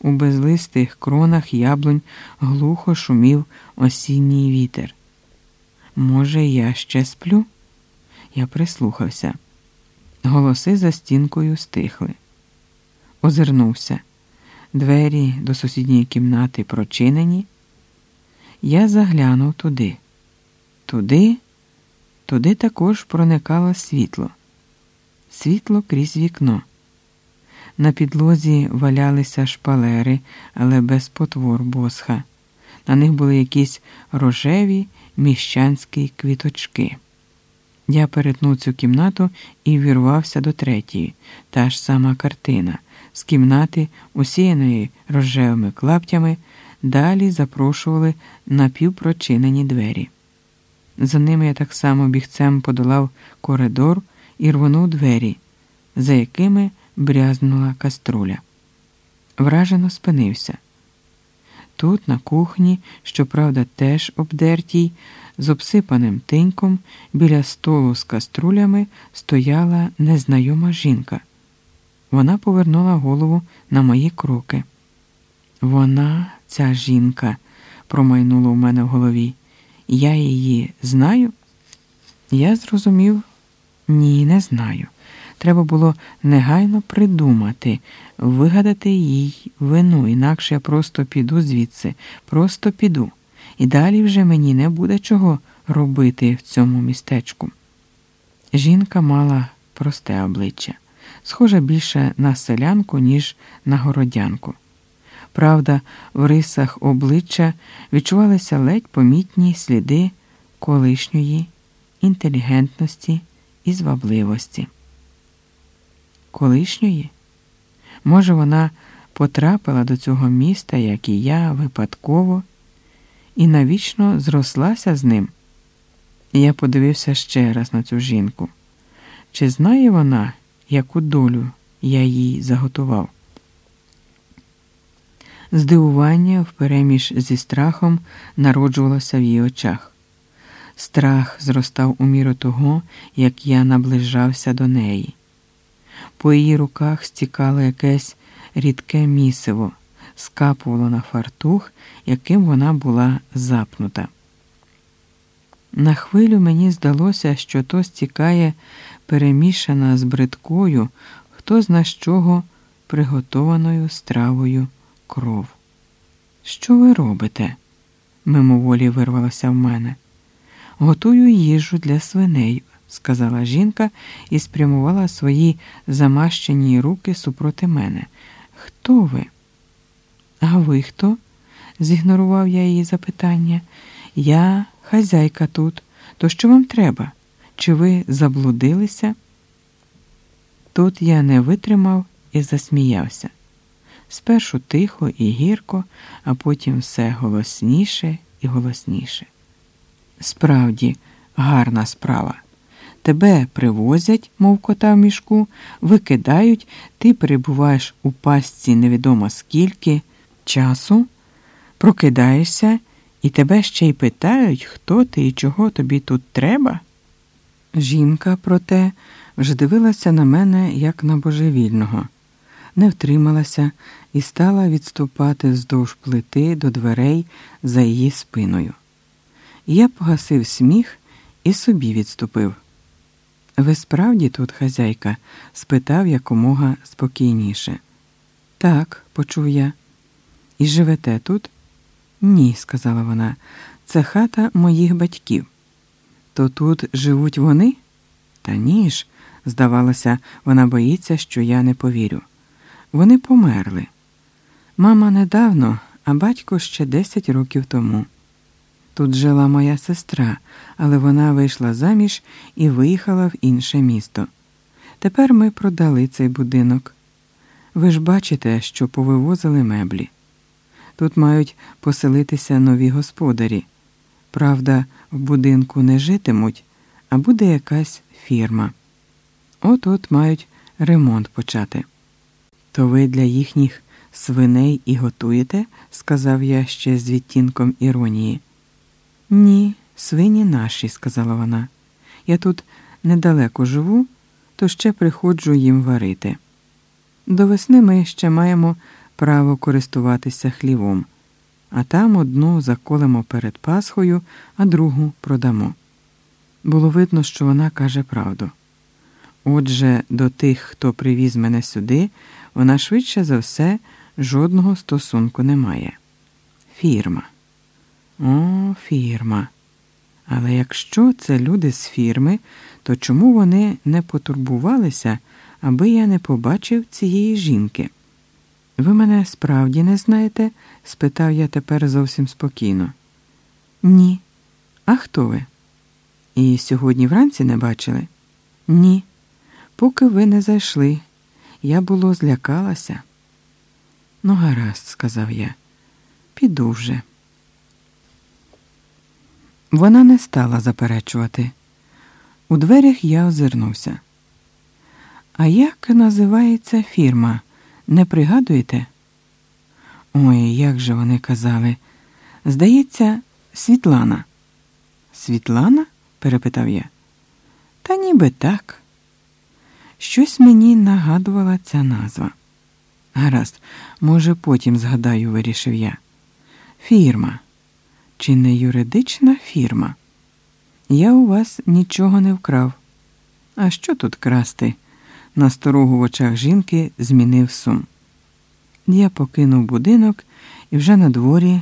у безлистих кронах яблунь глухо шумів осінній вітер. Може, я ще сплю? Я прислухався. Голоси за стінкою стихли. Озирнувся. Двері до сусідньої кімнати прочинені. Я заглянув туди. Туди, туди також проникало світло, світло крізь вікно. На підлозі валялися шпалери, але без потвор босха. На них були якісь рожеві міщанські квіточки. Я перетнув цю кімнату і вірвався до третьої, та ж сама картина. З кімнати, усіяної рожевими клаптями, далі запрошували напівпрочинені двері. За ними я так само бігцем подолав коридор і рвонув двері, за якими брязнула каструля. Вражено спинився. Тут, на кухні, щоправда, теж обдертій, з обсипаним тиньком, біля столу з каструлями стояла незнайома жінка. Вона повернула голову на мої кроки. Вона, ця жінка, промайнуло в мене в голові. Я її знаю? Я зрозумів, ні, не знаю. Треба було негайно придумати, вигадати їй вину, інакше я просто піду звідси, просто піду. І далі вже мені не буде чого робити в цьому містечку. Жінка мала просте обличчя, схоже більше на селянку, ніж на городянку. Правда, в рисах обличчя відчувалися ледь помітні сліди колишньої інтелігентності і звабливості. Колишньої? Може, вона потрапила до цього міста, як і я, випадково, і навічно зрослася з ним. Я подивився ще раз на цю жінку. Чи знає вона, яку долю я їй заготував? Здивування впереміж зі страхом народжувалося в її очах. Страх зростав у міру того, як я наближався до неї. По її руках стікало якесь рідке місиво, скапувало на фартух, яким вона була запнута. На хвилю мені здалося, що то стікає перемішана з бридкою, хто зна з чого приготованою стравою кров. Що ви робите? мимоволі вирвалося в мене. Готую їжу для свиней, сказала жінка і спрямувала свої замащені руки супроти мене. Хто ви? А ви хто? зігнорував я її запитання. Я хазяйка тут. То що вам треба? Чи ви заблудилися? Тут я не витримав і засміявся. Спершу тихо і гірко, а потім все голосніше і голосніше. Справді, гарна справа. Тебе привозять, мов кота в мішку, викидають, ти перебуваєш у пастці невідомо скільки часу, прокидаєшся, і тебе ще й питають, хто ти і чого тобі тут треба. Жінка, проте, вже дивилася на мене як на божевільного, не втрималася і стала відступати вздовж плити до дверей за її спиною. Я погасив сміх і собі відступив. Ви справді тут, хазяйка? спитав якомога спокійніше. Так, почув я. І живете тут? Ні, сказала вона. Це хата моїх батьків. То тут живуть вони? Та ні ж, здавалося, вона боїться, що я не повірю. Вони померли. Мама недавно, а батько ще десять років тому. Тут жила моя сестра, але вона вийшла заміж і виїхала в інше місто. Тепер ми продали цей будинок. Ви ж бачите, що повивозили меблі. Тут мають поселитися нові господарі. Правда, в будинку не житимуть, а буде якась фірма. От от мають ремонт почати. То ви для їхніх свиней і готуєте? сказав я ще з відтінком іронії. Ні, свині наші, сказала вона. Я тут недалеко живу, то ще приходжу їм варити. До весни ми ще маємо право користуватися хлівом, а там одну заколемо перед Пасхою, а другу продамо. Було видно, що вона каже правду. Отже, до тих, хто привіз мене сюди, вона швидше за все жодного стосунку не має. Фірма. О, фірма. Але якщо це люди з фірми, то чому вони не потурбувалися, аби я не побачив цієї жінки? Ви мене справді не знаєте? спитав я тепер зовсім спокійно. Ні. А хто ви? І сьогодні вранці не бачили? Ні. Поки ви не зайшли, я було злякалася. Ну, гаразд, сказав я, піду вже. Вона не стала заперечувати. У дверях я озирнувся. А як називається фірма? Не пригадуєте? Ой, як же вони казали. Здається, Світлана. Світлана? перепитав я. Та ніби так. Щось мені нагадувала ця назва. Гаразд, може, потім згадаю, вирішив я. Фірма. Чи не юридична фірма? Я у вас нічого не вкрав. А що тут красти? На сторогу в очах жінки змінив сум. Я покинув будинок і вже на дворі